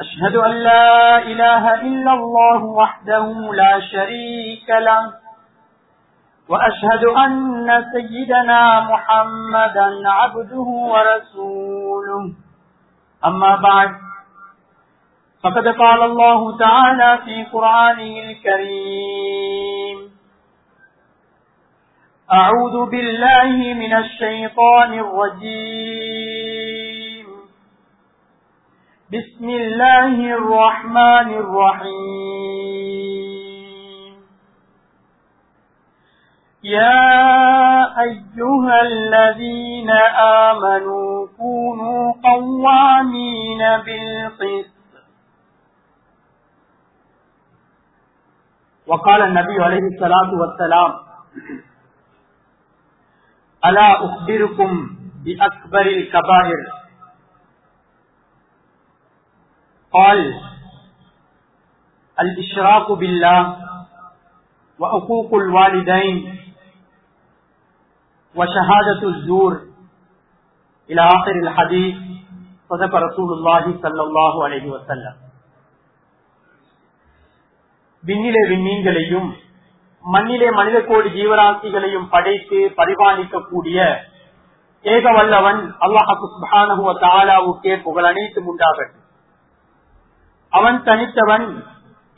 أشهد أن لا إله إلا الله وحده لا شريك له وأشهد أن سيدنا محمدا عبده ورسوله. أما بعد فقد قال الله تعالى في قرآنه الكريم أعوذ بالله من الشيطان الرجيم. بسم الله الرحمن الرحيم. يا أيها الذين آمنوا كونوا قوامين بالقسط. وقال النبي عليه الصلاة والسلام ألا أخبركم بأكبر الكبائر قال الإشراك بالله وعقوق الوالدين وشهادة الزور إلى آخر الحديث صدق رسول الله صلى الله عليه وسلم விண்ணிலே விண்மீன்களையும் மண்ணிலே மனித கோடி ஜீவராசிகளையும் படைத்து பரிபாலிக்கக்கூடிய ஏக வல்லவன் அல்லாஹுக்கே புகழ் அனைத்தும் உண்டாகட்டும் அவன் தனித்தவன்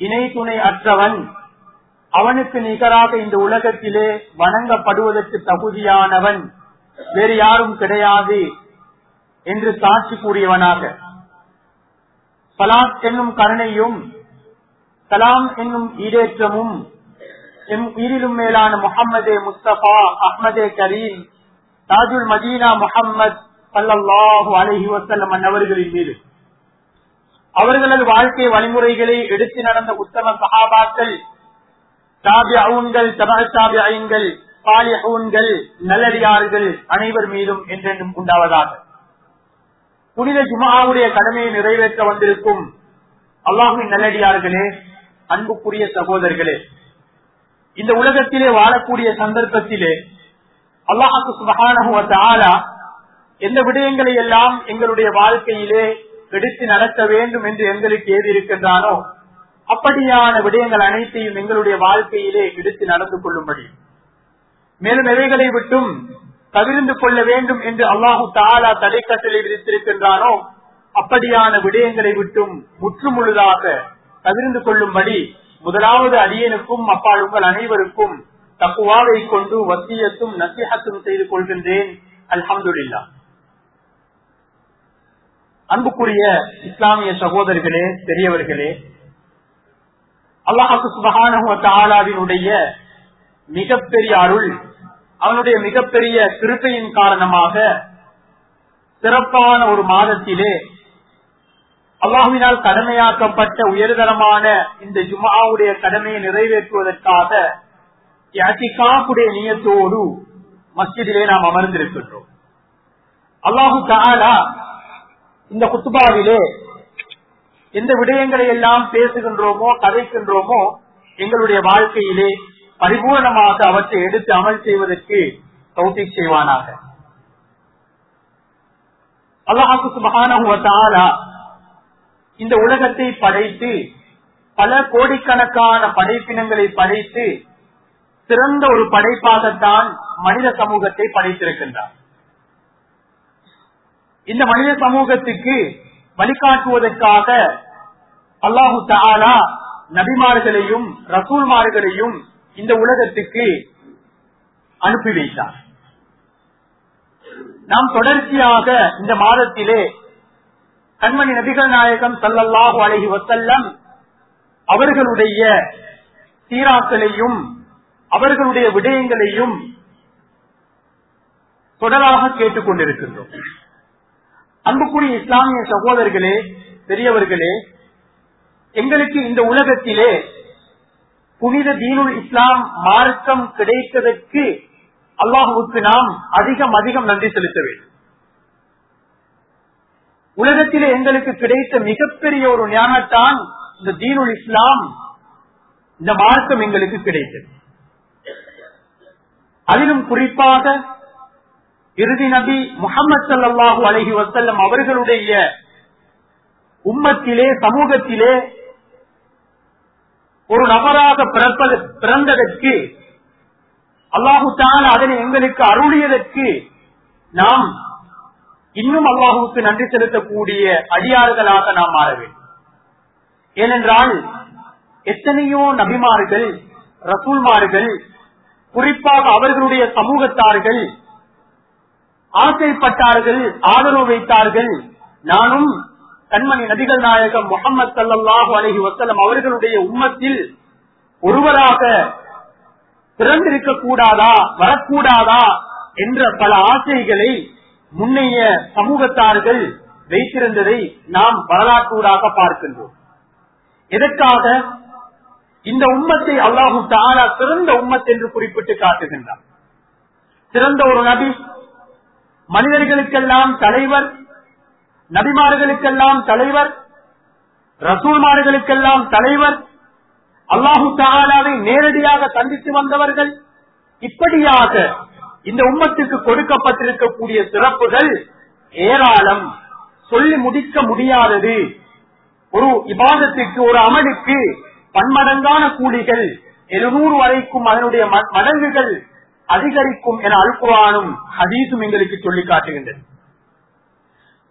இணை துணை அற்றவன். அவனுக்கு நிகராக இந்த உலகத்திலே வணங்கப்படுவதற்கு தகுதியானவன். வேறு யாரும் கிடையாது என்று சாட்சி கூறியவனாக. சலாத் என்னும் கருணையும் சலாம் என்னும் ஈடேற்றமும் எம் உயிரிலும் மேலான முகம்மதே முஸ்தபா அஹ்மதே கரீம் தாஜுல் மதீனா முகம்மது சல்லாஹு அலஹி வசல்லம் அன்னவர்களின் மீது. அவர்களது வாழ்க்கை வழிமுறைகளை எடுத்து நடந்த உத்தம சகாபாக்கள் தாபியவுன்கள் தபாபியங்கள் பாலியவுன்கள் நல்லடியார்கள் அனைவர் மீதும் என்றென்றும் உண்டாவதாக. புனித ஜுமாவுடைய கடமையை நிறைவேற்ற வந்திருக்கும் அல்லாஹின் நல்லடியார்களே அன்புக்குரிய சகோதரர்களே இந்த உலகத்திலே வாழக்கூடிய சந்தர்ப்பத்திலே அல்லாஹு சுபகான எந்த விடயங்களை எல்லாம் எங்களுடைய வாழ்க்கையிலே பிடித்து நடத்த வேண்டும் என்று எங்களுக்கு ஏது இருக்கின்றானோ அப்படியான விடயங்கள் அனைத்தையும் எங்களுடைய வாழ்க்கையிலே பிடித்து நடந்து கொள்ளும்படி. மேலும் எவைகளை விட்டும் தவிர்ந்து கொள்ள வேண்டும் என்று அல்லாஹு தாலா தடைக்கட்டளை விதித்திருக்கின்றானோ அப்படியான விடயங்களை விட்டும் முற்றுமுழுதாக தவிர்ந்து கொள்ளும்படி முதலாவது அடியனுக்கும் அப்பால் உங்கள் அனைவருக்கும் தக்குவாவை கொண்டு வசியத்தும் நசிஹத்தும் செய்து கொள்கின்றேன். அல்ஹம்துல்லா அன்புக்குரிய இஸ்லாமிய சகோதரர்களே பெரியவர்களே அல்லாஹு சுபகானுடைய மிகப்பெரிய அருள் அவனுடைய மிகப்பெரிய திருப்பையின் காரணமாக சிறப்பான ஒரு மாதத்திலே அல்லாஹுவினால் கடமையாக்கப்பட்ட உயர்தரமான இந்த ஜுமாவுடைய கடமையை நிறைவேற்றுவதற்காக யாத்திகாக்குடைய நியத்தோடு மஸ்ஜிதிலே நாம் அமர்ந்திருக்கின்றோம். அல்லாஹு தாலா இந்த குத்துபாவிலே எந்த விடயங்களை எல்லாம் பேசுகின்றோமோ கதைக்கின்றோமோ எங்களுடைய வாழ்க்கையிலே பரிபூர்ணமாக அவற்றை எடுத்து அமல் செய்வதற்கு தௌத்தி செய்வானாக. அல்லாஹு சுபகான இந்த உலகத்தை படைத்து பல கோடிக்கணக்கான படைப்பினங்களை படைத்து சிறந்த ஒரு படைப்பாகத்தான் மனித சமூகத்தை படைத்திருக்கின்றார். இந்த மனித சமூகத்துக்கு வழிகாட்டுவதற்காக அல்லாஹு தாலா நபிமார்களையும் ரசூல்மார்களையும் இந்த உலகத்துக்கு அனுப்பி வைத்தார். நாம் தொடர்ச்சியாக இந்த மாதத்திலே கண்மணி நபிகள் நாயகம் சல்லல்லாஹு அலஹி வசல்லம் அவர்களுடைய சீராக்களையும் அவர்களுடைய விடயங்களையும் தொடராக கேட்டுக் கொண்டிருக்கின்றோம் அன்புக்குரிய இஸ்லாமிய சகோதரர்களே பெரியவர்களே எங்களுக்கு இந்த உலகத்திலே புனித தீனுல் இஸ்லாம் மார்க்கம் கிடைத்ததற்கு அல்லாஹுக்கு நாம் அதிகம் அதிகம் நன்றி செலுத்த வேண்டும். உலகத்திலே எங்களுக்கு கிடைத்த மிகப்பெரிய ஒரு ஞானத்தான் இந்த தீனுல் இஸ்லாம் இந்த மார்க்கம் எங்களுக்கு கிடைத்தது. அதிலும் குறிப்பாக இறுதி நபி முகமது சல்லாஹு அலஹி வசல்லம் அவர்களுடைய உம்மத்திலே சமூகத்திலே ஒரு நபராக பிறந்ததற்கு அல்லாஹு தான் அதனை எங்களுக்கு அருளியதற்கு நாம் இன்னும் அல்லாஹுக்கு நன்றி செலுத்தக்கூடிய அடியார்களாக நாம் மாற வேண்டும். ஏனென்றால் எத்தனையோ நபிமார்கள் ரசூல்மார்கள் குறிப்பாக அவர்களுடைய சமூகத்தார்கள் ஆசைப்பட்டார்கள் ஆதரவு வைத்தார்கள். நானும் கண்மணி நபிகள் நாயகம் முகமது சல்லாஹு அலஹி வசலம் அவர்களுடைய உம்மத்தில் ஒருவராக பிறந்திருக்க கூடாதா வரக்கூடாதா என்ற பல ஆசைகளை முன்னைய சமூகத்தார்கள் வைத்திருந்ததை நாம் வரலாற்றூடாக பார்க்கின்றோம். எதற்காக? இந்த உம்மத்தை அல்லாஹு தாரா சிறந்த உம்மத் என்று குறிப்பிட்டு காட்டுகின்றார் சிறந்த ஒரு நபி மனிதர்களுக்கெல்லாம் தலைவர் நபிமார்களுக்கெல்லாம் தலைவர் ரசூல்மார்களுக்கெல்லாம் தலைவர் அல்லாஹு தாலாவை நேரடியாக சந்தித்து வந்தவர்கள் இப்படியாக இந்த உம்மத்துக்கு கொடுக்கப்பட்டிருக்கக்கூடிய சிறப்புகள் ஏராளம். சொல்லி முடிக்க முடியாதது. ஒரு இபாதத்திற்கு ஒரு அமலுக்கு பன்மடங்கான கூலிகள் எழுநூறு வரைக்கும் அதனுடைய மடங்குகள் அதிகரிக்கும் என அல்குவானும் ஹதீசும் எங்களுக்கு சொல்லி காட்டுகின்றது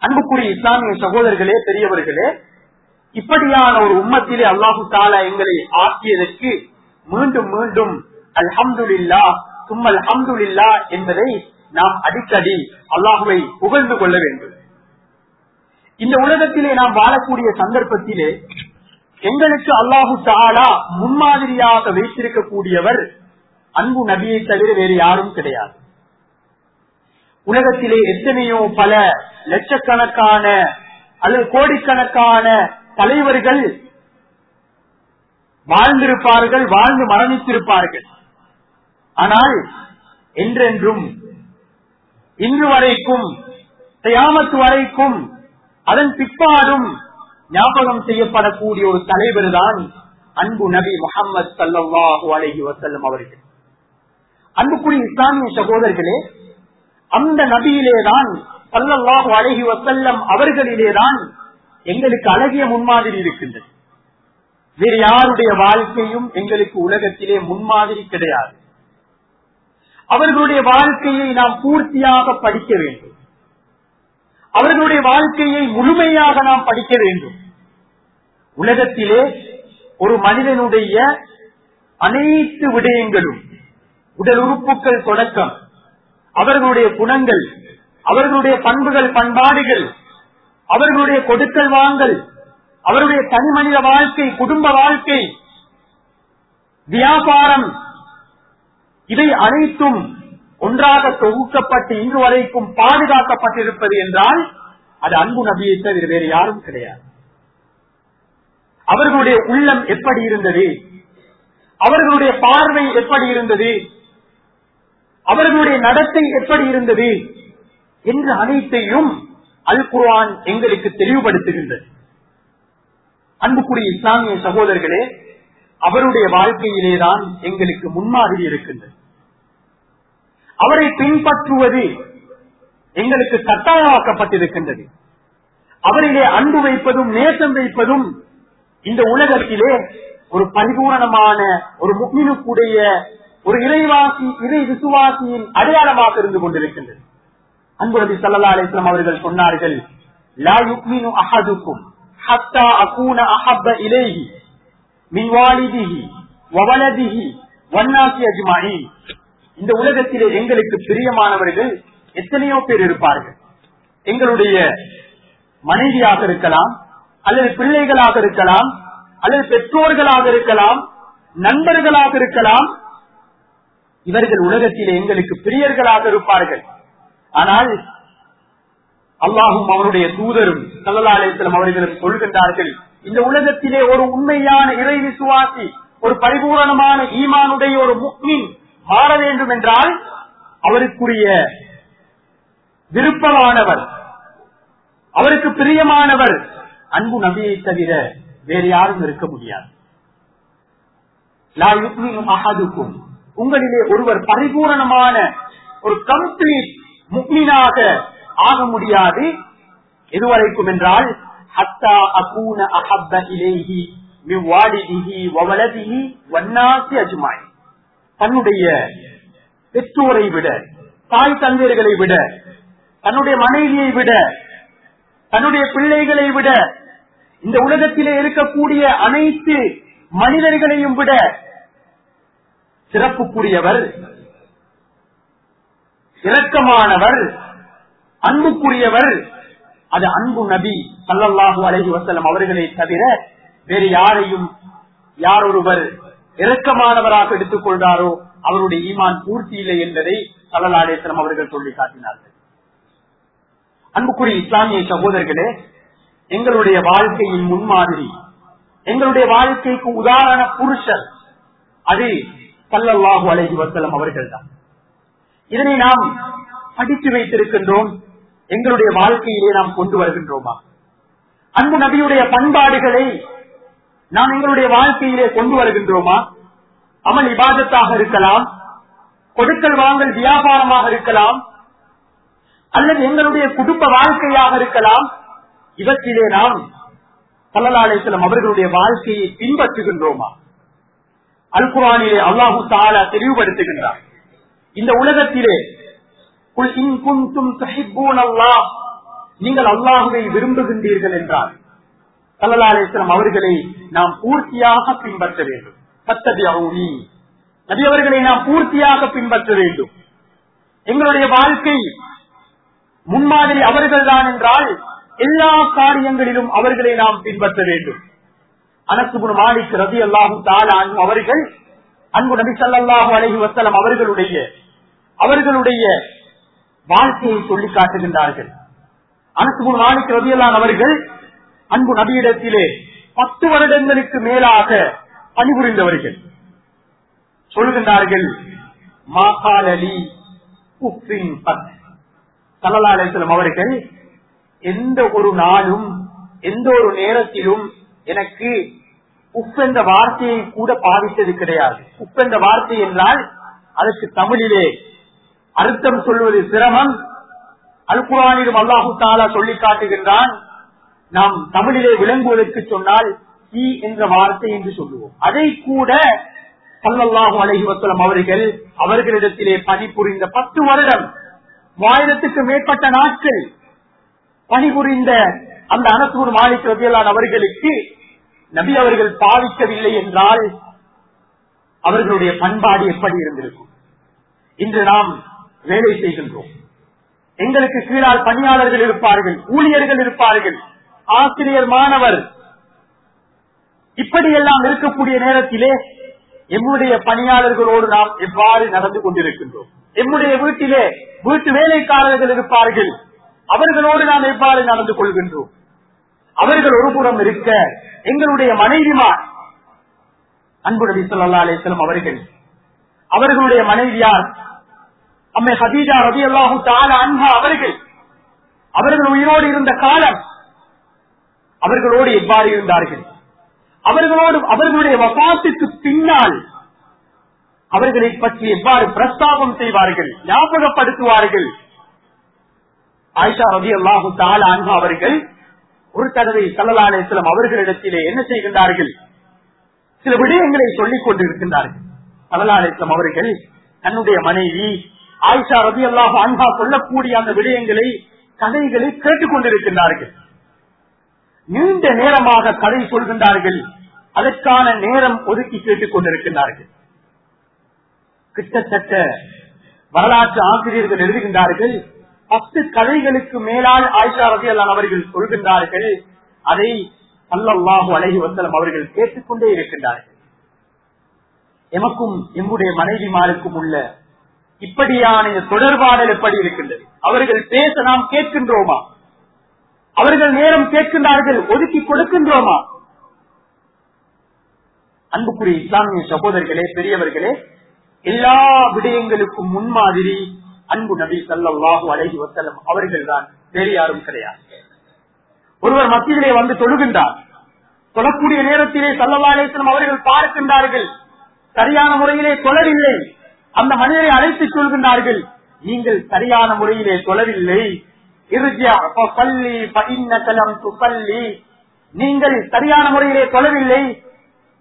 அன்புக்குரிய இஸ்லாமிய சகோதரர்களே பெரியவர்களே இப்படியான ஒரு உம்மத்திலே அல்லாஹு தாலா எங்களை ஆக்கியதற்கு மீண்டும் மீண்டும் அல்ஹம்துல்லா சும்மல் அஹம்துல்லா என்பதை நாம் அடிக்கடி அல்லாஹுவை புகழ்ந்து கொள்ள வேண்டும். இந்த உலகத்திலே நாம் வாழக்கூடிய சந்தர்ப்பத்திலே எங்களுக்கு அல்லாஹு தாலா முன்மாதிரியாக வைத்திருக்கக்கூடியவர் அன்பு நபியை தவிர வேறு யாரும் கிடையாது. உலகத்திலே எத்தனையோ பல லட்சக்கணக்கான அல்லது கோடிக்கணக்கான தலைவர்கள் வாழ்ந்திருப்பார்கள் வாழ்ந்து மரணித்திருப்பார்கள். ஆனால் என்றென்றும் இன்று வரைக்கும் தயாமத்து வரைக்கும் அதன் பிற்பாடும் ஞாபகம் செய்யப்படக்கூடிய ஒரு தலைவர் தான் அன்பு நபி முகமது சல்லாஹூ அலஹி வசல்லம் அவர்கள். அன்புக்குரிய இஸ்லாமிய சகோதரர்களே அந்த நபியிலேதான் சல்லல்லாஹு அழகி வசல்லம் அவர்களிலேதான் எங்களுக்கு அழகிய முன்மாதிரி இருக்கின்றது. வேறு யாருடைய வாழ்க்கையும் எங்களுக்கு உலகத்திலே முன்மாதிரி கிடையாது. அவர்களுடைய வாழ்க்கையை நாம் பூர்த்தியாக படிக்க வேண்டும். அவர்களுடைய வாழ்க்கையை முழுமையாக நாம் படிக்க வேண்டும். உலகத்திலே ஒரு மனிதனுடைய அனைத்து விடயங்களும் உடல் உறுப்புகள் தொடக்கம். அவர்களுடைய குணங்கள் அவர்களுடைய பண்புகள் பண்பாடுகள் அவர்களுடைய கொடுக்கல் வாங்கல் அவருடைய தனி மனித வாழ்க்கை குடும்ப வாழ்க்கை வியாபாரம் இவை அனைத்தும் ஒன்றாக தொகுக்கப்பட்டு இன்று வரைக்கும் பாதுகாக்கப்பட்டிருப்பது என்றால் அது அன்பு நபியை தவிர வேறு யாரும் கிடையாது. அவர்களுடைய உள்ளம் எப்படி இருந்தது? அவர்களுடைய பார்வை எப்படி இருந்தது? அவர்களுடைய நடத்தை எப்படி இருந்தது என்று அனைத்தையும் அல் குர்ஆன் எங்களுக்கு தெளிவுபடுத்துகின்றது. அன்புக்குரிய இஸ்லாமிய சகோதரர்களே அவருடைய வாழ்க்கையிலேதான் எங்களுக்கு முன்மாதிரி இருக்கின்றது. அவரை பின்பற்றுவது எங்களுக்கு கட்டாயமாக்கப்பட்டிருக்கின்றது. அவரிலே அன்பு வைப்பதும் நேசம் வைப்பதும் இந்த உலகத்திலே ஒரு பரிபூரணமான ஒரு முக்மினுக்குடைய ஒரு இறைவாசி இறை விசுவாசியின் அடையாளமாக இருந்து கொண்டிருக்கின்றது. அன்பு சல்லா அலிஸ்லாம் அவர்கள் சொன்னார்கள் லா யுக்மினு அஹதுக்கும் ஹத்தா அகூன அஹப்ப இலேஹி மின் வாலிதிஹி வவலதிஹி வன்னாசி அஜ்மாயி இந்த உலகத்திலே எங்களுக்கு பிரியமானவர்கள் எத்தனையோ பேர் இருப்பார்கள். எங்களுடைய மனைவியாக இருக்கலாம் அல்லது பிள்ளைகளாக இருக்கலாம் அல்லது பெற்றோர்களாக இருக்கலாம் நண்பர்களாக இருக்கலாம் இவர்கள் உலகத்திலே எங்களுக்கு பிரியர்களாக இருப்பார்கள். ஆனால் அல்லாஹும் அவருடைய தூதரும் சல்லாலயத்திலும் அவர்களும் சொல்கின்றார்கள் இந்த உலகத்திலே ஒரு உண்மையான இறை விசுவாசி ஒரு பரிபூரணமான ஈமானுடைய ஒரு முக்மின் மாற வேண்டும் என்றால் அவருக்குரிய விருப்பமானவர் அவருக்கு பிரியமானவர் அன்பு நபியை தவிர வேறு யாரும் இருக்க முடியாது. லா யுக்மினு உங்களிலே ஒருவர் பரிபூரணமான ஒரு கம்ப்ளீட் முக்மீனாக ஆக முடியாது. எதுவரைக்கும் என்றால் ஹத்தா அகூன அஹப்ப இலேஹி வவலதிஹி தன்னுடைய பெற்றோரை விட தாய் தந்தையர்களை விட தன்னுடைய மனைவியை விட தன்னுடைய பிள்ளைகளை விட இந்த உலகத்திலே இருக்கக்கூடிய அனைத்து மனிதர்களையும் விட சிறப்புக்குரியவர் இரக்கமானவர் அன்புக்குரியவர். அது அன்பு நபி சல்லல்லாஹு அலஹி வசலம் அவர்களை தவிர வேறு யாரையும் யார் ஒருவர் இரக்கமானவராக எடுத்துக் கொள்கிறாரோ அவருடைய ஈமான் பூர்த்தி இல்லை என்பதை சல்லல்லாடேஸ்வரம் அவர்கள் சொல்லி காட்டினார்கள். அன்புக்குரிய இஸ்லாமிய சகோதரர்களே எங்களுடைய வாழ்க்கையின் முன்மாதிரி எங்களுடைய வாழ்க்கைக்கு உதாரண புருஷர் அது சல்லல்லாஹு அலைஹி வசலம் அவர்கள் தான். இதனை நாம் படித்து வைத்திருக்கின்றோம். எங்களுடைய வாழ்க்கையிலே நாம் கொண்டு வருகின்றோமா? அன்பு நபியுடைய பண்பாடுகளை நாம் எங்களுடைய வாழ்க்கையிலே கொண்டு வருகின்றோமா? அமல் இபாதத்தாக இருக்கலாம் கொடுக்கல் வாங்கல் வியாபாரமாக இருக்கலாம் அல்லது எங்களுடைய குடும்ப வாழ்க்கையாக இருக்கலாம். இவற்றிலே நாம் பல்லலாளேசலம் அவர்களுடைய வாழ்க்கையை பின்பற்றுகின்றோமா? அல்குரானிலே அல்லாஹு தாலா தெளிவுபடுத்துகின்றார். இந்த உலகத்திலே குல் நீங்கள் அல்லாஹுவை விரும்புகின்றீர்கள் என்றார். சல்லலாலேஸ்வரம் அவர்களை நாம் பூர்த்தியாக பின்பற்ற வேண்டும். சத்தபியவுனி நபி அவர்களை நாம் பூர்த்தியாக பின்பற்ற வேண்டும். எங்களுடைய வாழ்க்கை முன்மாதிரி அவர்கள்தான் என்றால் எல்லா காரியங்களிலும் அவர்களை நாம் பின்பற்ற வேண்டும். அனசுபுன் மாலிக் ரதி அல்லாஹு தாலா அவர்கள் அன்பு நபி சல்லாஹு அலஹி வசலம் அவர்களுடைய அவர்களுடைய வாழ்க்கையை சொல்லி காட்டுகின்றார்கள். அனசுபுன் மாலிக் ரதி அல்லான் அவர்கள் அன்பு நபியிடத்திலே பத்து வருடங்களுக்கு மேலாக பணிபுரிந்தவர்கள். சொல்கின்றார்கள் மாகாலி அலி உப்பின் பத். சல்லலாசலம் அவர்கள் எந்த ஒரு நாளும் எந்த ஒரு நேரத்திலும் எனக்கு உப்பென்ற வார்த்தையை கூட பாவித்தது கிடையாது. உப்பென்ற வார்த்தை என்றால் அதற்கு தமிழிலே அர்த்தம் சொல்வது சிரமம். அல்குரானிலும் அல்லாஹு தாலா சொல்லி காட்டுகின்றான் நாம் தமிழிலே விளங்குவதற்கு சொன்னால் ஈ என்ற வார்த்தை என்று சொல்லுவோம். அதை கூட சல்லல்லாஹு அழகி வசலம் அவர்கள் அவர்களிடத்திலே பணிபுரிந்த பத்து வருடம் ஆயிரத்துக்கு மேற்பட்ட நாட்கள் பணிபுரிந்த அந்த அனசூர் மாலிக் ரபியலான் அவர்களுக்கு நபி அவர்கள் பாவிக்கவில்லை என்றால் அவர்களுடைய பண்பாடு எப்படி இருந்திருக்கும்? இன்று நாம் வேலை செய்கின்றோம். எங்களுக்கு கீழால் பணியாளர்கள் இருப்பார்கள் ஊழியர்கள் இருப்பார்கள். ஆசிரியர் மாணவர். இப்படியெல்லாம் இருக்கக்கூடிய நேரத்திலே எம்முடைய பணியாளர்களோடு நாம் எவ்வாறு நடந்து கொண்டிருக்கின்றோம்? எம்முடைய வீட்டிலே வீட்டு வேலைக்காரர்கள் இருப்பார்கள். அவர்களோடு நாம் எவ்வாறு நடந்து கொள்கின்றோம்? அவர்கள் ஒரு புறம் இருக்க எங்களுடைய மனைவிமார் அன்பு நபி சொல்லா அலிஸ்லம் அவர்கள் அவர்களுடைய மனைவியார் அம்மை ஹதீஜா ரபி அல்லாஹு தால அன்பா அவர்கள் அவர்கள் உயிரோடு இருந்த காலம் அவர்களோடு எவ்வாறு இருந்தார்கள். அவர்களோடு அவர்களுடைய வசாத்துக்கு பின்னால் அவர்களை பற்றி எவ்வாறு பிரஸ்தாபம் செய்வார்கள் ஞாபகப்படுத்துவார்கள்? ஆயிஷா ரவி அல்லாஹு தால அன்பா அவர்கள் ஒரு தடவை சல்லலாலேஸ்லம் அவர்களிடத்திலே என்ன செய்கின்றார்கள்? சில விடயங்களை சொல்லிக் கொண்டிருக்கின்றார்கள். சல்லலாலேஸ்லம் அவர்கள் தன்னுடைய மனைவி ஆயிஷா ரபி அல்லாஹ் அன்பா சொல்லக்கூடிய அந்த விடயங்களை கதைகளை கேட்டுக் கொண்டிருக்கின்றார்கள். நீண்ட நேரமாக கதை சொல்கின்றார்கள். அதற்கான நேரம் ஒதுக்கி கேட்டுக் கொண்டிருக்கின்றார்கள். கிட்டத்தட்ட வரலாற்று ஆசிரியர்கள் எழுதுகின்றார்கள் பத்து கதைகளுக்கு மேலால் ஆயிஷா ரதியல்லான் அவர்கள் சொல்கின்றார்கள் அதை அல்லாஹு அழகி வசலம் அவர்கள் கேட்டுக்கொண்டே இருக்கின்றார்கள். எமக்கும் எம்முடைய மனைவிமாருக்கும் உள்ள இப்படியான இந்த தொடர்பாடல் எப்படி இருக்கின்றது? அவர்கள் பேச நாம் கேட்கின்றோமா? அவர்கள் நேரம் கேட்கின்றார்கள் ஒதுக்கி கொடுக்கின்றோமா? அன்புக்குரிய இஸ்லாமிய சகோதரர்களே பெரியவர்களே எல்லா விடயங்களுக்கும் முன்மாதிரி அன்பு நபி சல்லாஹூ அலஹி வசல்லம் அவர்கள் தான் வேறு யாரும் கிடையாது. ஒருவர் மத்தியிலே வந்து தொழுகின்றார். தொழக்கூடிய நேரத்திலே சல்லல்லாசனம் அவர்கள் பார்க்கின்றார்கள். சரியான முறையிலே தொழவில்லை. அந்த மனிதரை அழைத்துச் சொல்கின்றார்கள். நீங்கள் சரியான முறையிலே தொழவில்லை. நீங்கள் சரியான முறையிலே தொழவில்லை.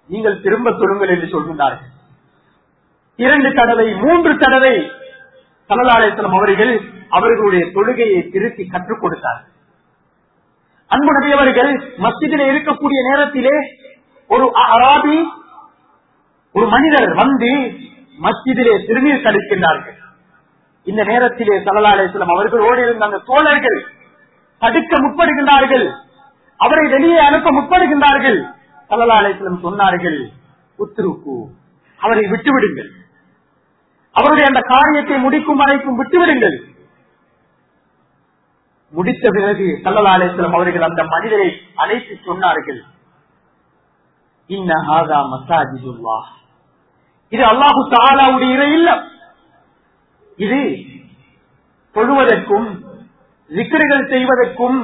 நீங்கள் திரும்ப தொழுங்கள் என்று சொல்கின்றார்கள். இரண்டு தடவை மூன்று தடவை சல்லல்லாசனம் அவர்கள் அவர்களுடைய தொழுகையை திருத்தி கற்றுக் கொடுத்தார்கள் அன்பு நபியவர்கள் மஸ்ஜிதிலே இருக்கக்கூடிய நேரத்திலே ஒரு அராபி ஒரு மனிதர் வந்து மஸ்ஜிதிலே திருநீர் தடுக்கின்றார்கள் இந்த நேரத்திலே சலலாலேஸ்வரம் அவர்களோடு இருந்த அந்த தோழர்கள் தடுக்க முற்படுகின்றார்கள். அவரை வெளியே அனுப்ப முற்படுகின்றார்கள். சலலாலேஸ்வரம் சொன்னார்கள் உத்திருப்பு அவரை விட்டுவிடுங்கள். அவருடைய அந்த காரியத்தை முடிக்கும் வரைக்கும் விட்டுவிடுங்கள். முடித்த பிறகு சல்லலாலேஸ்வரம் அவர்கள் அந்த மனிதரை அழைத்து சொன்னார்கள். இன்னஹாதா மசாஜிதுல்லா இது அல்லாஹு தாலாவுடைய இறை இல்லம். இது தொழுவதற்கும் விக்கிரிகள் செய்வதற்கும்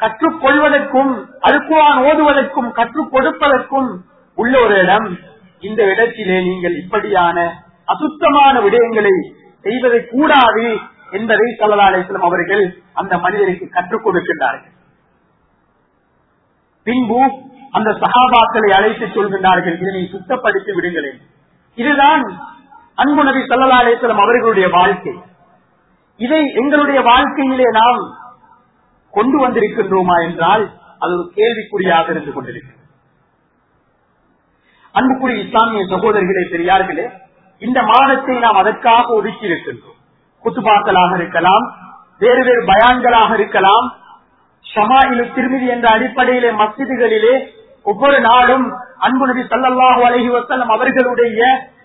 கற்றுக்கொள்வதற்கும் அல்குவான் ஓதுவதற்கும் கற்றுக் கொடுப்பதற்கும் உள்ள ஒரு இடம். இந்த இடத்திலே நீங்கள் இப்படியான அசுத்தமான விடயங்களை செய்வதை கூடாது என்பதை சல்லலாலேஸ்வரம் அவர்கள் அந்த மனிதருக்கு கற்றுக் கொடுக்கின்றார்கள். பின்பு அந்த சகாபாக்களை அழைத்து சொல்கின்றார்கள் இதனை சுத்தப்படுத்தி விடுங்களேன் இதுதான் அன்பு நபி சல்லலாலேஸ்வரம் அவர்களுடைய வாழ்க்கை. இதை எங்களுடைய வாழ்க்கையிலே நாம் கொண்டு வந்திருக்கின்றோமா என்றால் அது ஒரு கேள்விக்குறியாக இருந்து கொண்டிருக்கிறது. அன்புக்குரிய இஸ்லாமிய சகோதரிகளே பெரியார்களே இந்த மாதத்தை நாம் அதற்காக ஒதுக்கி இருக்கின்றோம். குத்துபாக்களாக இருக்கலாம் வேறு வேறு பயான்களாக இருக்கலாம். ஷமாயிலு திருமிதி என்ற அடிப்படையிலே மசிதிகளிலே ஒவ்வொரு நாளும் அன்பு நபி சல்லாஹூ அலஹி வசலம் அவர்களுடைய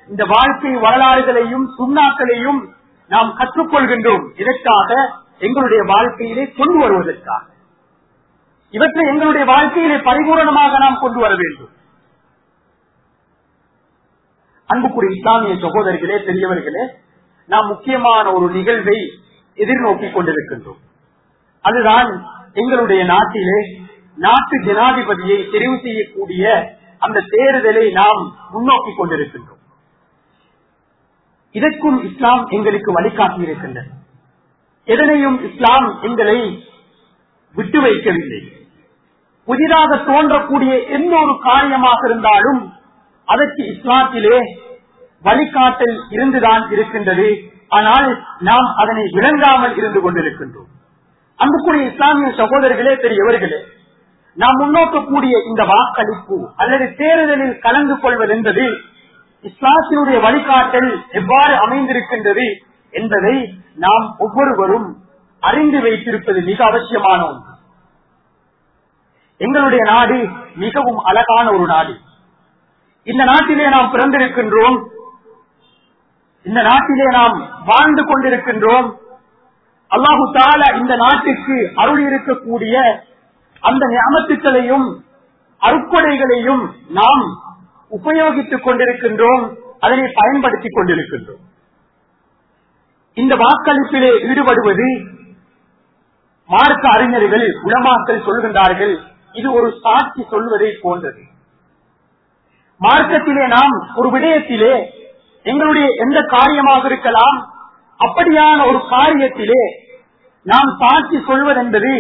இந்த வாழ்க்கை வரலாறுகளையும் சுண்ணாக்களையும் நாம் கற்றுக்கொள்கின்றோம். இதற்காக எங்களுடைய வாழ்க்கையிலே கொண்டு வருவதற்காக. இவற்றை எங்களுடைய வாழ்க்கையிலே பரிபூரணமாக நாம் கொண்டு வர வேண்டும். அன்புக்குரிய இஸ்லாமிய சகோதரிகளே பெரியவர்களே நாம் முக்கியமான ஒரு நிகழ்வை எதிர்நோக்கி கொண்டிருக்கின்றோம். அதுதான் எங்களுடைய நாட்டிலே நாட்டு ஜனாதிபதியை தெரிவு செய்யக்கூடிய அந்த தேர்தலை நாம் முன்னோக்கி கொண்டிருக்கின்றோம். இதற்கும் இஸ்லாம் எங்களுக்கு வழிகாட்டி இருக்கின்றது. எதனையும் இஸ்லாம் எங்களை விட்டு வைக்கவில்லை புதிதாக தோன்றக்கூடிய எந்த ஒரு காரியமாக இருந்தாலும் அதற்கு இஸ்லாத்திலே வழிகாட்டல் இருந்துதான் இருக்கின்றது. ஆனால் நாம் அதனை விளங்காமல் இருந்து கொண்டிருக்கின்றோம். அன்புக்குரிய இஸ்லாமிய சகோதரர்களே பெரியவர்களே நாம் முன்னோக்கக்கூடிய இந்த வாக்களிப்பு அல்லது தேர்தலில் கலந்து கொள்வது என்பது இஸ்லாத்தினுடைய வழிகாட்டல் எவ்வாறு அமைந்திருக்கின்றது என்பதை நாம் ஒவ்வொருவரும் அறிந்து வைத்திருப்பது மிக அவசியமான ஒன்று. எங்களுடைய நாடு மிகவும் அழகான ஒரு நாடு. இந்த நாட்டிலே நாம் பிறந்திருக்கின்றோம். இந்த நாட்டிலே நாம் வாழ்ந்து கொண்டிருக்கின்றோம். அல்லாஹு தால இந்த நாட்டுக்கு அருள் இருக்கக்கூடிய அந்த ஞாபகத்துக்களையும் அருக்கொடைகளையும் நாம் உபயோகித்துக் கொண்டிருக்கின்றோம். அதனை பயன்படுத்திக் கொண்டிருக்கின்றோம். இந்த வாக்களிப்பிலே ஈடுபடுவது மார்க்க அறிஞர்கள் உளமாக்கல் சொல்கின்றார்கள் இது ஒரு சாட்சி சொல்வதை போன்றது. மார்க்கத்திலே நாம் ஒரு விடயத்திலே எங்களுடைய எந்த காரியமாக இருக்கலாம் அப்படியான ஒரு காரியத்திலே நாம் சாட்சி சொல்வதென்பது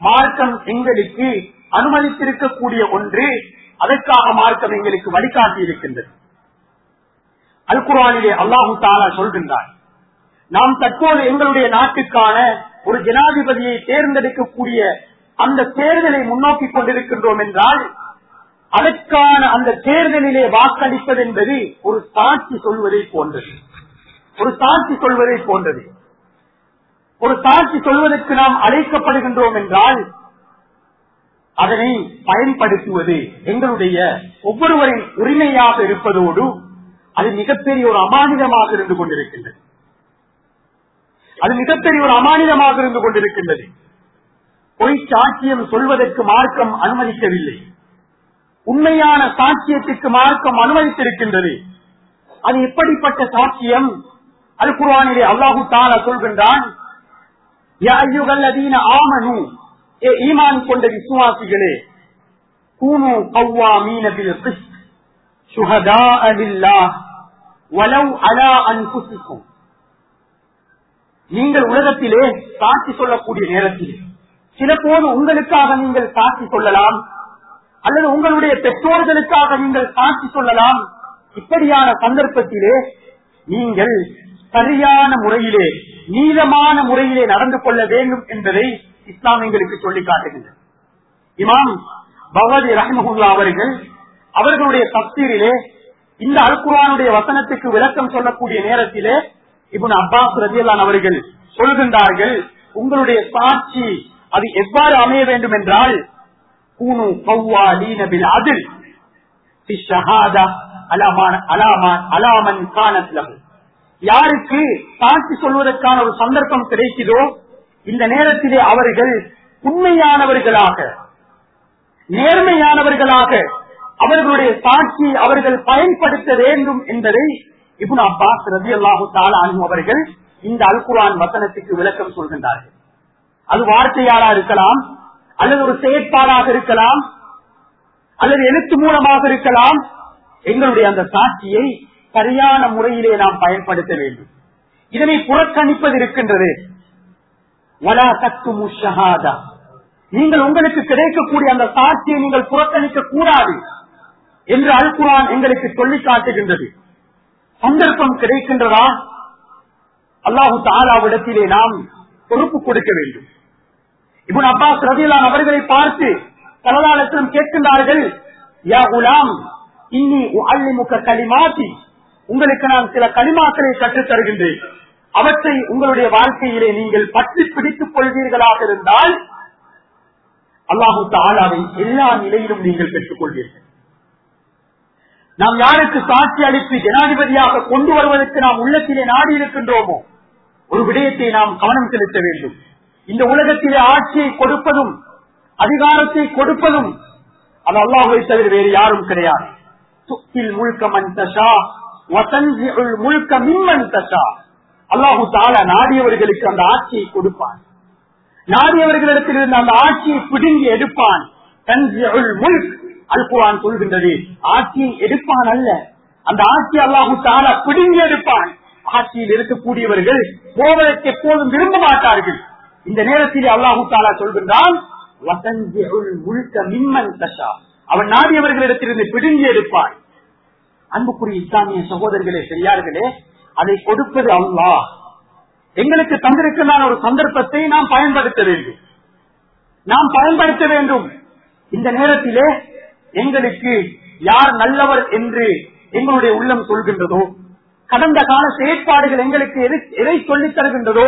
மார்க்கம் எங்களுக்கு அனுமதித்திருக்கக்கூடிய ஒன்று அதற்காக மார்க்கம் எங்களுக்கு வழிகாட்டி இருக்கின்றது அல் குரானிலே அல்லாஹு தாலா சொல்கின்றார் நாம் தற்போது எங்களுடைய நாட்டுக்கான ஒரு ஜனாதிபதியை தேர்ந்தெடுக்கக்கூடிய அந்த தேர்தலை முன்னோக்கி கொண்டிருக்கின்றோம் என்றால் அதற்கான அந்த தேர்தலிலே வாக்களிப்பது என்பது ஒரு சாட்சி சொல்வதை போன்றது. ஒரு சாட்சி சொல்வதை போன்றது. ஒரு சாட்சி சொல்வதற்கு நாம் அழைக்கப்படுகின்றோம் என்றால் அதனை பயன்படுத்துவது எங்களுடைய ஒவ்வொருவரின் உரிமையாக இருப்பதோடு அது மிகப்பெரிய ஒரு அமானிதமாக இருந்து கொண்டிருக்கின்றது. அது மிகப்பெரிய ஒரு அமானிதமாக இருந்து கொண்டிருக்கின்றது. பொய் சாட்சியம் சொல்வதற்கு மார்க்கம் அனுமதிக்கவில்லை. உண்மையான சாட்சியத்திற்கு மார்க்கம் அனுமதித்திருக்கின்றது. அது எப்படிப்பட்ட சாட்சியம் அல் குர்வானிலே அல்லாஹு தாலா சொல்கின்றான் ஆமனு ஏ ஈமான் கொண்ட விசுவாசிகளே கூனு கவ்வா மீனபில் சுகதா அலில்லா வலவ் அலா அன்புசிக்கும் நீங்கள் உலகத்திலே சாட்சி சொல்லக்கூடிய நேரத்தில் சில போது உங்களுக்காக நீங்கள் சாட்சி சொல்லலாம் அல்லது உங்களுடைய பெற்றோர்களுக்காக நீங்கள் சாட்சி சொல்லலாம். இப்படியான சந்தர்ப்பத்திலே நீங்கள் சரியான முறையிலே நீளமான முறையிலே நடந்து கொள்ள வேண்டும் என்பதை இஸ்லாம் எங்களுக்கு சொல்லி காட்டுகின்றது. இமாம் பகவதி ரஹ்மஹுல்லா அவர்கள் அவர்களுடைய தப்தீரிலே இந்த அல்குரானுடைய வசனத்துக்கு விளக்கம் சொல்லக்கூடிய நேரத்திலே இவன் அப்பாஸ் ரஜியலான் அவர்கள் சொல்கின்றார்கள் உங்களுடைய சாட்சி அது எவ்வாறு அமைய வேண்டும் என்றால் அதில் அலாமன் காணத்திலம் யாருக்கு சாட்சி சொல்வதற்கான ஒரு சந்தர்ப்பம் கிடைக்குதோ இந்த நேரத்திலே அவர்கள் உண்மையானவர்களாக நேர்மையானவர்களாக அவர்களுடைய சாட்சி அவர்கள் பயன்படுத்த வேண்டும் என்பதை இபுன் அப்பாஸ் ரபி அல்லாஹு தாலும் அவர்கள் இந்த அல்குரான் வசனத்துக்கு விளக்கம் சொல்கின்றார்கள். அது வார்த்தையாரா இருக்கலாம் அல்லது ஒரு செயற்பாடாக இருக்கலாம் அல்லது எழுத்து மூலமாக இருக்கலாம் எங்களுடைய அந்த சாட்சியை சரியான முறையிலே நாம் பயன்படுத்த வேண்டும். இதனை புறக்கணிப்பது இருக்கின்றது. நீங்கள் உங்களுக்கு கிடைக்கக்கூடிய அந்த சாட்சியை நீங்கள் புறக்கணிக்க கூடாது என்று அல்குரான் எங்களுக்கு சொல்லி காட்டுகின்றது. சந்தர்ப்பம் கிடைக்கின்றதா? அல்லாஹு தாலாவிடத்திலே நாம் பொறுப்பு கொடுக்க வேண்டும். இவன் அப்பாஸ் ரதிலான் அவர்களை பார்த்து தலதாலத்திலும் கேட்கின்றார்கள் யா குலாம் இன்னி அல்லிமுக களிமாத்தி உங்களுக்கு நான் சில களிமாக்களை கற்றுத் தருகின்றேன். அவற்றை உங்களுடைய வாழ்க்கையிலே நீங்கள் பற்றி பிடித்துக் கொள்வீர்களாக இருந்தால் அல்லாஹு தாலாவை எல்லா நிலையிலும் நீங்கள் பெற்றுக் கொள்வீர்கள் நாம் யாருக்கு சாட்சி அளித்து ஜனாதிபதியாக கொண்டு வருவதற்கு நாம் உள்ளத்திலே நாடி இருக்கின்றோமோ ஒரு விடயத்தை நாம் கவனம் செலுத்த வேண்டும். இந்த உலகத்திலே ஆட்சியை கொடுப்பதும் அதிகாரத்தை கொடுப்பதும் அது அல்லாஹை தவிர வேறு யாரும் கிடையாது. முழுக்க தஷா முழுக்க மிம்மன் தஷா. அல்லாஹு தால நாடியவர்களுக்கு அந்த ஆட்சியை கொடுப்பான். நாடியவர்களிடத்தில் இருந்த அந்த ஆட்சியை பிடுங்கி எடுப்பான். முல்க் அல்குவான் சொல்கின்றது. ஆட்சியை எடுப்பான் அல்ல. அந்த ஆட்சி அல்லாஹு தாலா பிடுங்கி எடுப்பான். ஆட்சியில் இருக்கக்கூடியவர்கள் போவதற்கு எப்போதும் விரும்ப மாட்டார்கள். இந்த நேரத்தில் அல்லாஹு தாலா சொல்கின்றான் முழுக்க மிம்மன் தஷா. அவன் நாடியவர்களிடத்திலிருந்து பிடுங்கி எடுப்பான். அன்புக்குரிய இஸ்லாமிய சகோதரர்களே பெரியார்களே அதை கொடுப்பது அல்லாஹ். எங்களுக்கு தந்திருக்கின்ற ஒரு சந்தர்ப்பத்தை நாம் பயன்படுத்த வேண்டும். நாம் பயன்படுத்த வேண்டும். இந்த நேரத்திலே எங்களுக்கு யார் நல்லவர் என்று எங்களுடைய உள்ளம் சொல்கின்றதோ கடந்த கால செயற்பாடுகள் எங்களுக்கு எதை சொல்லித் தருகின்றதோ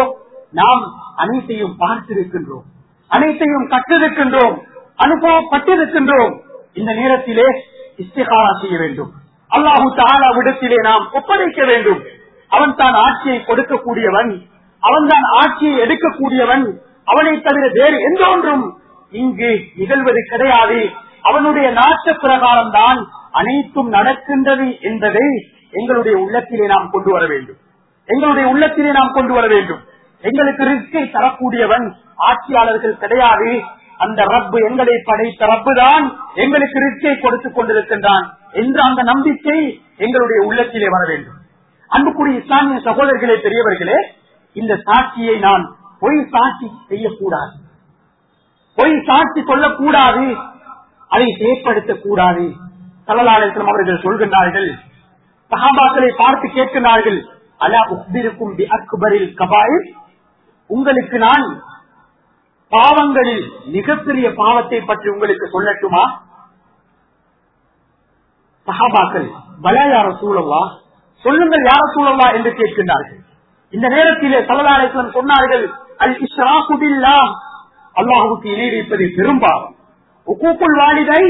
நாம் அனைத்தையும் பார்த்திருக்கின்றோம். அனைத்தையும் கற்றிருக்கின்றோம். அனுபவப்பட்டிருக்கின்றோம். இந்த நேரத்திலே இஸ்திகாரா செய்ய வேண்டும். அல்லாஹு தாலா விடத்திலே நாம் ஒப்படைக்க வேண்டும். அவன் தான் ஆட்சியை கொடுக்கக்கூடியவன். அவன் தான் ஆட்சியை எடுக்கக்கூடியவன். அவனை தவிர வேறு எந்த ஒன்றும் இங்கு நிகழ்வது கிடையாது. அவனுடைய நாட்டு பிரகாரம் தான் அனைத்தும் நடக்கின்றது என்பதை எங்களுடைய உள்ளத்திலே நாம் கொண்டு வர வேண்டும். எங்களுடைய உள்ளத்திலே நாம் கொண்டு வர வேண்டும். எங்களுக்கு ரிஸ்கை தரக்கூடியவன் ஆட்சியாளர்கள் கிடையாது. அந்த ரப்பு எங்களை படைத்த ரப்பு தான் எங்களுக்கு ரிஸ்கை கொடுத்துக் கொண்டிருக்கின்றான் என்ற அந்த நம்பிக்கை எங்களுடைய உள்ளத்திலே வர வேண்டும். அன்புக்குரிய இஸ்லாமிய சகோதரர்களே பெரியவர்களே இந்த சாட்சியை நான் பொய் சாட்சி செய்யக்கூடாது. பொய் சாட்சி சொல்லக்கூடாது அதை செயற்படுத்தக்கூடாது. தலலாளர்களும் அவர்கள் சொல்கின்றார்கள் சகாபாக்களை பார்த்து கேட்கின்றார்கள் அலா உக்பிருக்கும் அக்பரில் கபாயில் உங்களுக்கு நான் பாவங்களில் மிகப்பெரிய பாவத்தை பற்றி உங்களுக்கு சொல்லட்டுமா? சகாபாக்கள் பலா யார சொல்லுங்கள் யார சூழவா என்று கேட்கின்றார்கள். இந்த நேரத்திலே சலதாரத்திலும் சொன்னார்கள் அல் இஸ்ராகுபில்லா அல்லாஹுக்கு இணை வைப்பது பெரும்பாவம் உக்கூக்குள் வாலிதை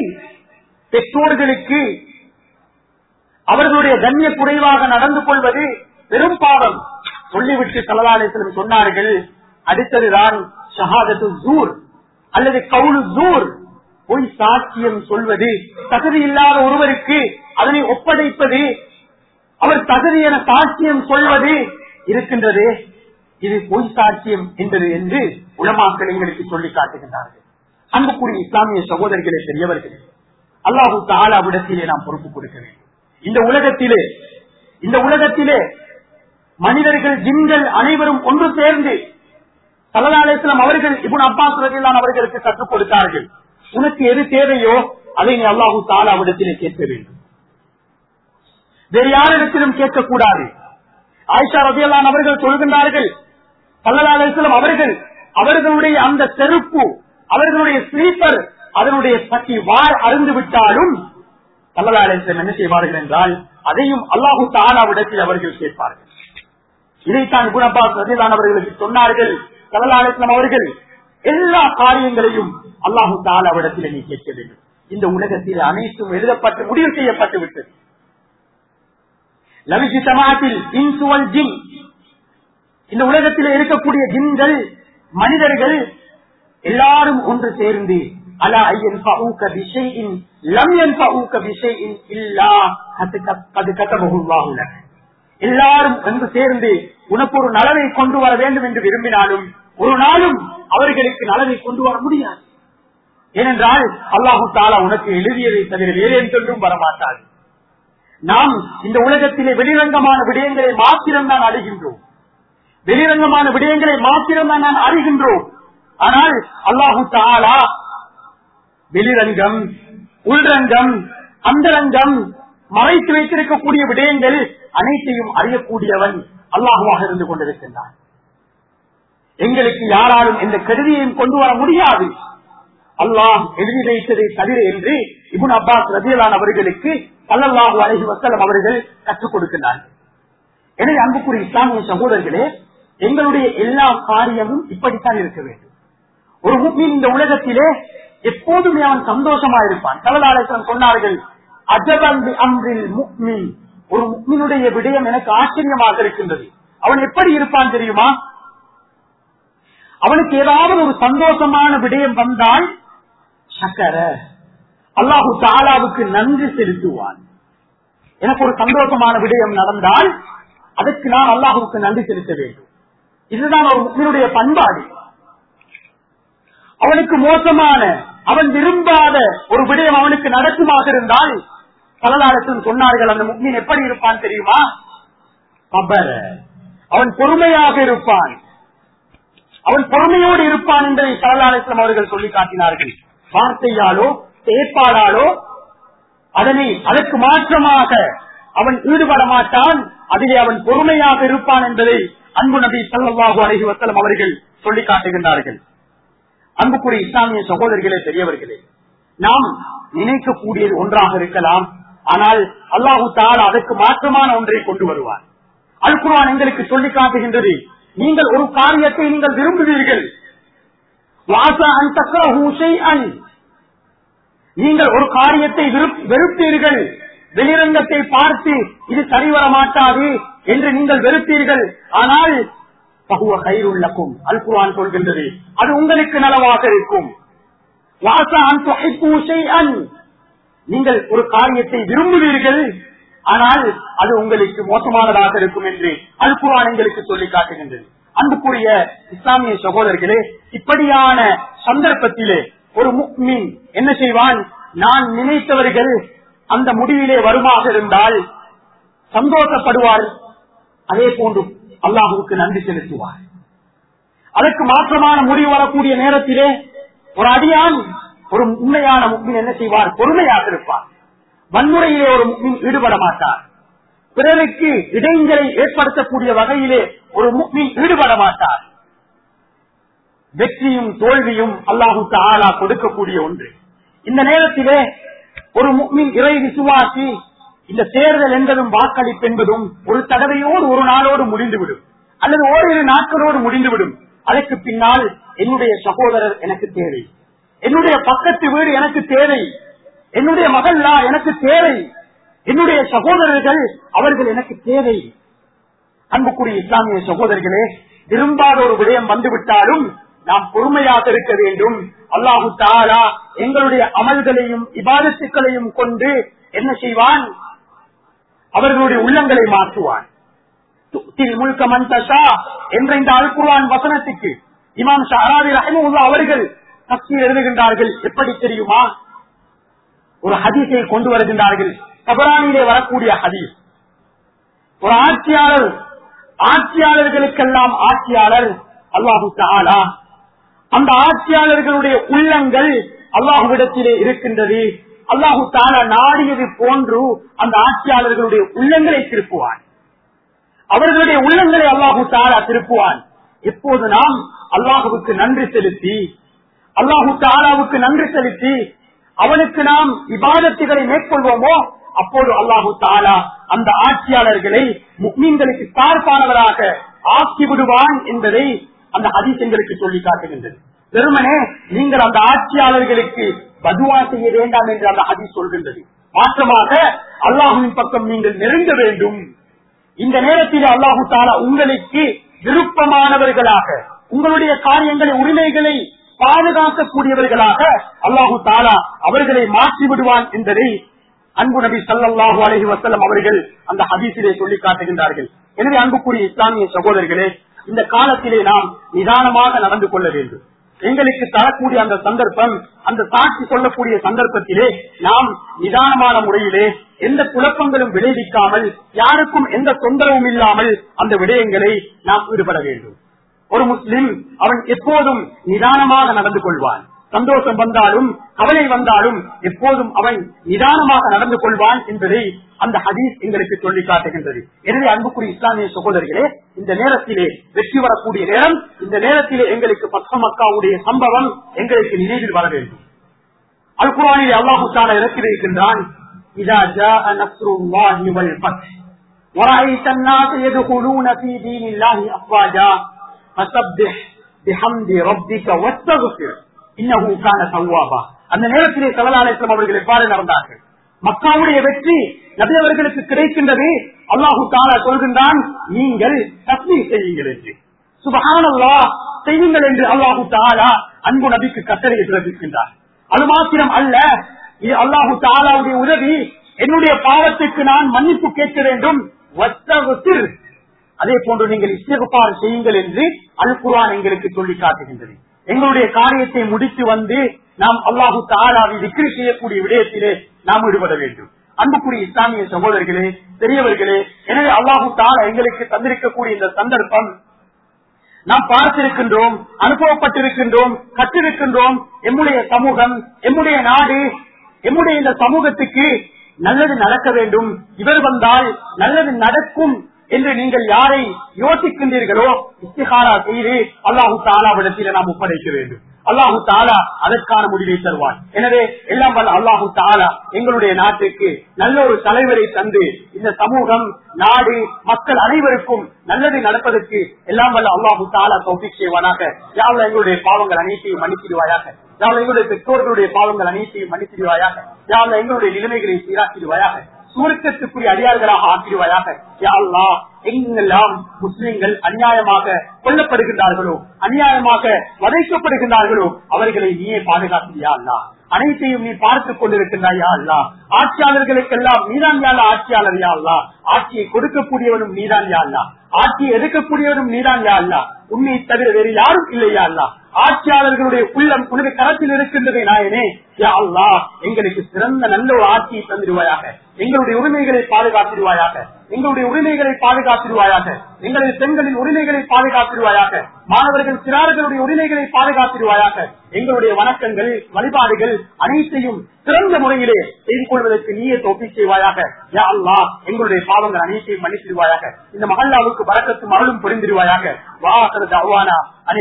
பெற்றோர்களுக்கு அவர்களுடைய கண்ணிய குறைவாக நடந்து கொள்வது பெரும் பாவம். சொல்லிவிட்டு சலதாலயத்திலும் சொன்னார்கள் அடுத்ததுதான் ஷஹாதத்து ஜூர் அல்லது கவுலு ஜூர். பொய் சாட்சியம் சொல்வது தகுதி இல்லாத ஒருவருக்கு அதனை ஒப்படைப்பது அவர் தகுதி என சாட்சியம் சொல்வது இருக்கின்றது. இது பொய் சாட்சியம் என்பது என்று உலமாக்கள் எங்களுக்கு சொல்லி காட்டுகின்றார்கள். அன்புக்குரிய இஸ்லாமிய சகோதரர்களே பெரியவர்களே அல்லாஹு தாலாவிடத்திலே நாம் பொறுப்பு கொடுக்க வேண்டும். இந்த உலகத்திலே இந்த உலகத்திலே மனிதர்கள் ஜின்கள் அனைவரும் ஒன்று சேர்ந்து சலதாலேஸ்லம் அவர்கள் இபுன் அப்பாஸ் ரதிலான் அவர்களுக்கு கற்றுக் கொடுத்தார்கள். உனக்கு எது தேவையோ அதை நீ அல்லாஹு தாலாவிடத்திலே கேட்க வேண்டும். வேறு யாரிடத்திலும் கேட்கக்கூடாது. ஆயிஷா ரதியல்லான் அவர்கள் சொல்கின்றார்கள் சல்லதாலேஸ்லம் அவர்கள் அவர்களுடைய அந்த செருப்பு அவர்களுடைய ஸ்லீப்பர் அதனுடைய பற்றி வார் அருந்து விட்டாலும் சல்லதாலேஸ்லம் என்ன செய்வார்கள் என்றால் அதையும் அல்லாஹு தாலாவிடத்தில் அவர்கள் கேட்பார்கள். இதைத்தான் குணபாஸ் ரதிலான் அவர்களுக்கு சொன்னார்கள் சல்லதாலேஸ்லம் அவர்கள் எல்லா காரியங்களையும் அல்லாஹு தாலாவிடத்தில் நீ கேட்க வேண்டும். இந்த உலகத்தில் அனைத்தும் எழுதப்பட்டு முடிவு செய்யப்பட்டு விட்டது. லவிசி சமாத்தில் இன்சுவல் ஜிம் இந்த உலகத்தில் இருக்கக்கூடிய ஜிம்கள் மனிதர்கள் எல்லாரும் ஒன்று சேர்ந்து அலா ஐயன் பவுக்க விஷயின் லம்யன் பவுக்க விஷயின் இல்லா அது உள்ளன எல்லாரும் ஒன்று சேர்ந்து உனக்கு ஒரு நலனை கொண்டு வர வேண்டும் என்று விரும்பினாலும் ஒரு நாளும் அவர்களுக்கு நலனை கொண்டு வர முடியாது. ஏனென்றால் அல்லாஹு தாலா உனக்கு எழுதியதை தவிர வேறு என்றொன்றும் வரமாட்டாது நாம் இந்த உலகத்திலே வெளிரங்கமான விடயங்களை மாத்திரம் தான் அறிகின்றோம். வெளிரங்கமான விடயங்களை மாத்திரம் தான் நான் அறிகின்றோம். ஆனால் அல்லாஹு தாலா வெளிரங்கம் உள்ரங்கம் அந்தரங்கம் மறைத்து வைத்திருக்கக்கூடிய விடயங்கள் அனைத்தையும் அறியக்கூடியவன் அல்லாஹுவாக இருந்து கொண்டிருக்கின்றான். எங்களுக்கு யாராலும் எந்த கருதியையும் கொண்டு வர முடியாது. அல்லாஹ் எழுதி வைத்ததை தவிர என்று இபுன் அப்பாஸ் ரஜிலான் அவர்களுக்கு பல்லல்லாஹு அழகி வசலம் அவர்கள் கற்றுக் கொடுக்கிறார்கள். எனவே அன்புக்குரிய இஸ்லாமிய சகோதரர்களே எங்களுடைய எல்லா காரியமும் இப்படித்தான் இருக்க வேண்டும். ஒரு முக்மீன் இந்த உலகத்திலே எப்போதுமே அவன் சந்தோஷமா இருப்பான். கலதாலசன் சொன்னார்கள் அஜபந்தி அம்ரில் முக்மி. ஒரு முக்மினுடைய விடயம் எனக்கு ஆச்சரியமாக இருக்கின்றது. அவன் எப்படி இருப்பான் தெரியுமா? அவனுக்கு ஏதாவது ஒரு சந்தோஷமான விடயம் வந்தால் சக்கர. அல்லாஹு தாலாவுக்கு நன்றி செலுத்துவான். எனக்கு ஒரு சந்தோஷமான விடயம் நடந்தால் அதற்கு நான் அல்லாஹுக்கு நன்றி செலுத்த வேண்டும். இதுதான் ஒரு முக்மினுடைய பண்பாடு. அவனுக்கு மோசமான அவன் விரும்பாத ஒரு விடயம் அவனுக்கு நடக்குமாக இருந்தால் பலதாரத்தில் சொன்னார்கள் அந்த முக்மீன் எப்படி இருப்பான் தெரியுமா? பபர அவன் பொறுமையாக இருப்பான். அவன் பொறுமையோடு இருப்பான் என்பதை சரலாலயம் அவர்கள் சொல்லி காட்டினார்கள். வார்த்தையாலோ செயற்பாடாலோ அதனை அதற்கு மாற்றமாக அவன் ஈடுபட மாட்டான். அதிலே அவன் பொறுமையாக இருப்பான் என்பதை அன்பு நபி சல்லாஹு அலஹி வசலம் அவர்கள் சொல்லி காட்டுகின்றார்கள். அன்புக்குரிய இஸ்லாமிய சகோதரிகளே பெரியவர்களே நாம் நினைக்கக்கூடியது ஒன்றாக இருக்கலாம். ஆனால் அல்லாஹு தால் அதற்கு மாற்றமான ஒன்றை கொண்டு வருவார். அல்குரான் எங்களுக்கு சொல்லி காட்டுகின்றது நீங்கள் ஒரு காரியத்தை நீங்கள் விரும்புவீர்கள். நீங்கள் ஒரு காரியத்தை வெறுப்பீர்கள். வெளிரங்கத்தை பார்த்து இது சரிவர மாட்டாது என்று நீங்கள் வெறுப்பீர்கள். ஆனால் பகுவ கயிறுள்ளக்கும் அல்குவான் சொல்கின்றது. அது உங்களுக்கு நலவாக இருக்கும். வாசா அன் நீங்கள் ஒரு காரியத்தை விரும்புவீர்கள் ஆனால் அது உங்களுக்கு மோசமானதாக இருக்கும் என்று அல்குரான் எங்களுக்கு சொல்லி காட்டுகின்றது. அன்புக்குரிய இஸ்லாமிய சகோதரர்களே இப்படியான சந்தர்ப்பத்திலே ஒரு முக்மீன் என்ன செய்வான்? நான் நினைத்தவர்கள் அந்த முடிவிலே வருமாக இருந்தால் சந்தோஷப்படுவார். அதே போன்று அல்லாஹுக்கு நன்றி செலுத்துவார். அதற்கு மாற்றமான முடிவு வரக்கூடிய நேரத்திலே ஒரு அடியான் ஒரு உண்மையான முக்மின் என்ன செய்வார்? பொறுமையாக இருப்பார். வன்முறையிலே ஒரு முக்மின் ஈடுபட மாட்டார். பிறருக்கு இடைஞ்சலை ஏற்படுத்தக்கூடிய வகையிலே ஒரு முக்மின் ஈடுபட மாட்டார். வெற்றியும் தோல்வியும் அல்லாஹுக்கு ஆளா கொடுக்கக்கூடிய ஒன்று. இந்த நேரத்திலே ஒரு முக்மின் இறை விசுவாசி இந்த தேர்தல் என்பதும் வாக்களிப்பு என்பதும் ஒரு தடவையோடு ஒரு நாளோடு முடிந்துவிடும். அல்லது ஓரிரு நாட்களோடு முடிந்துவிடும். அதற்கு பின்னால் என்னுடைய சகோதரர் எனக்கு தேவை. என்னுடைய பக்கத்து வீடு எனக்கு தேவை. என்னுடைய மகள்லா எனக்கு தேவை. என்னுடைய சகோதரர்கள் அவர்கள் எனக்கு தேவை. அன்புக்குரிய இஸ்லாமிய சகோதரர்களே விரும்பாத ஒரு விடயம் வந்துவிட்டாலும் நாம் பொறுமையாக இருக்க வேண்டும். அல்லாஹு தாரா எங்களுடைய அமல்களையும் இபாதத்துக்களையும் கொண்டு என்ன செய்வான்? அவர்களுடைய உள்ளங்களை மாற்றுவான். துக்தில் முழுக்க மந்தஷா என்ற இந்த அல்குர்வான் வசனத்துக்கு இமாம் ஷாராவி ரஹமுல்லா அவர்கள் தப்சீர் எழுதுகின்றார்கள். எப்படி தெரியுமா? ஒரு ஹதீஸை கொண்டு வருகின்றார்கள். கபரானிலே வரக்கூடிய ஹதீஸ். ஒரு ஆட்சியாளர் ஆட்சியாளர்களுக்கெல்லாம் ஆட்சியாளர் அல்லாஹு தாலா அந்த ஆட்சியாளர்களுடைய உள்ளங்கள் அல்லாஹுவிடத்திலே இருக்கின்றது. அல்லாஹு தாலா நாடியது போன்று அந்த ஆட்சியாளர்களுடைய உள்ளங்களை திருப்புவான். அவர்களுடைய உள்ளங்களை அல்லாஹு தாலா திருப்புவான். இப்போது நாம் அல்லாஹுவுக்கு நன்றி செலுத்தி அல்லாஹு தாலாவுக்கு நன்றி செலுத்தி அவனுக்கு நாம் இபாதத்துகளை மேற்கொள்வோமோ அப்போது அல்லாஹு தாலா அந்த ஆட்சியாளர்களை முக்மீன்களுக்கு சார்பானவராக ஆக்கி விடுவான் என்பதை அந்த ஹதீஸ் எங்களுக்கு சொல்லி காட்டுகின்றது. பெருமனே நீங்கள் அந்த ஆட்சியாளர்களுக்கு பதுவா செய்ய வேண்டாம் என்று அந்த ஹதீஸ் சொல்கின்றது. மாற்றமாக அல்லாஹுவின் பக்கம் நீங்கள் நெருங்க வேண்டும். இந்த நேரத்தில் அல்லாஹு தாலா உங்களுக்கு விருப்பமானவர்களாக உங்களுடைய காரியங்களை உரிமைகளை பாதுகாக்கக்கூடியவர்களாக அல்லாஹு தாலா அவர்களை மாற்றி விடுவான் என்பதை அன்பு நபி சல்லாஹு அலஹி வசலம் அவர்கள் அந்த ஹதீஸிலே சொல்லி காட்டுகின்றார்கள். எனவே அன்புக்குரிய இஸ்லாமிய சகோதரர்களே இந்த காலத்திலே நாம் நிதானமாக நடந்து கொள்ள வேண்டும். எங்களுக்கு தரக்கூடிய அந்த சந்தர்ப்பம் அந்த சாட்சி சொல்லக்கூடிய சந்தர்ப்பத்திலே நாம் நிதானமான முறையிலே எந்த குழப்பங்களும் விளைவிக்காமல் யாருக்கும் எந்த தொந்தரவும் இல்லாமல் அந்த விடயங்களை நாம் ஈடுபட வேண்டும். ஒரு முஸ்லிம் அவன் எப்போதும் நிதானமாக நடந்து கொள்வான் சந்தோஷம் வந்தாலும் கவலை வந்தாலும் எப்போதும் அவன் நிதானமாக நடந்து கொள்வான் என்பதை அந்த ஹதீஸ் எங்களுக்கு சொல்லி காட்டுகின்றது எனவே அன்புக்குரிய இஸ்லாமிய சகோதரர்களே இந்த நேரத்திலே வெற்றி வரக்கூடிய நேரம் இந்த நேரத்திலே எங்களுக்கு பக்க மக்காவுடைய சம்பவம் எங்களுக்கு நினைவில் வர வேண்டும் அல் குரானிலே அல்லாஹு தாலா இறக்கியிருக்கின்றான் இதா ஜாஅ நஸ்ருல்லாஹி வல் ஃபத்ஹ் ورأيت الناس يدخلون في دين الله أفواجا அந்த நேரத்திலே சலதாலேசம் அவர்கள் எவ்வாறு நடந்தார்கள். மக்காவுடைய வெற்றி நபி அவர்களுக்கு கிடைக்கின்றது. அல்லாஹு தாலா சொல்கின்றான் நீங்கள் தஸ்மி செய்யுங்கள் என்று. சுபகானல்லா செய்யுங்கள் என்று அல்லாஹு தாலா அன்பு நபிக்கு கட்டளையை பிறப்பிக்கின்றார். அது மாத்திரம் அல்ல இது அல்லாஹு தாலாவுடைய உதவி என்னுடைய பாவத்துக்கு நான் மன்னிப்பு கேட்க வேண்டும். அதே போன்று நீங்கள் இஸ்திகபார் செய்யுங்கள் என்று அல் குரான் எங்களுக்கு சொல்லி காட்டுகின்றது. எங்களுடைய காரியத்தை முடித்து வந்து நாம் அல்லாஹு தாராவை விக்ரி செய்யக்கூடிய விடயத்திலே நாம் ஈடுபட வேண்டும். அன்புக்குரிய இஸ்லாமிய சகோதரர்களே பெரியவர்களே எனவே அல்லாஹு தாரா எங்களுக்கு தந்திருக்கக்கூடிய இந்த சந்தர்ப்பம் நாம் பார்த்திருக்கின்றோம் அனுபவப்பட்டிருக்கின்றோம் கற்றிருக்கின்றோம். எம்முடைய சமூகம் எம்முடைய நாடு எம்முடைய இந்த சமூகத்துக்கு நல்லது நடக்க வேண்டும். இவர் வந்தால் நல்லது நடக்கும் என்று நீங்கள் யாரை யோசிக்கின்றீர்களோ இஸ்திகாரா செய்து அல்லாஹு தாலாவிடத்தில் நாம் ஒப்படைக்க வேண்டும். அல்லாஹு தாலா அதற்கான முடிவை தருவார். எனவே எல்லாம் வல்ல அல்லாஹு தாலா எங்களுடைய நாட்டுக்கு நல்ல ஒரு தலைவரை தந்து இந்த சமூகம் நாடு மக்கள் அனைவருக்கும் நல்லது நடப்பதற்கு எல்லாம் வல்ல அல்லாஹு தாலா தௌபிக் செய்வானாக. யாவில் எங்களுடைய பாவங்கள் அனைத்தையும் மன்னித்திடுவாயாக. யாவில் எங்களுடைய பெற்றோர்களுடைய பாவங்கள் அனைத்தையும் மன்னித்திடுவாயாக. யாவில் எங்களுடைய நிலைமைகளை சீராக்கிடுவாயாக. சூரக்கத்துக்குரிய அடியார்களாக ஆக்கிடுவாயாக. யாழ்லா எங்கெல்லாம் முஸ்லிம்கள் அநியாயமாக கொல்லப்படுகின்றார்களோ அநியாயமாக வதைக்கப்படுகின்றார்களோ அவர்களை நீயே பாதுகாத்தியா அல்லா அனைத்தையும் நீ பார்த்துக் கொண்டிருக்கின்றாயா அல்லா. ஆட்சியாளர்களுக்கெல்லாம் நீதான் யாழ் ஆட்சியாளர் யா அல்லா. ஆட்சியை கொடுக்கக்கூடியவனும் நீதான் யா அல்லா. ஆட்சியை எடுக்கக்கூடியவனும் நீதான் யா அல்லா. உண்மையை தவிர வேறு யாரும் இல்லையா அல்லா. ஆட்சியாளர்களுடைய உள்ளம் உனது கரத்தில் இருக்கின்றதை நாயனே யா அல்லா எங்களுக்கு சிறந்த நல்ல ஒரு ஆட்சியை தந்துடுவாயாக. எங்களுடைய உரிமைகளை பாதுகாத்திடுவாயாக. எங்களுடைய உரிமைகளை பாதுகாத்திடுவாயாக. எங்களது பெண்களின் உரிமைகளை பாதுகாத்திடுவாயாக. மாணவர்கள் சிறார்களுடைய உரிமைகளை பாதுகாத்திடுவாயாக. எங்களுடைய வணக்கங்கள் வழிபாடுகள் அனைத்தையும் சிறந்த முறையிலே செய்து கொள்வதற்கு நீயே தொப்பி செய்வாயாக. யா அல்லா எங்களுடைய பாவங்கள் அனைத்தையும் மன்னித்திடுவாயாக. இந்த மகல்லாவுக்கு வரக்கத்து மகளும் புரிந்திருவாயாக வாசல் தவானா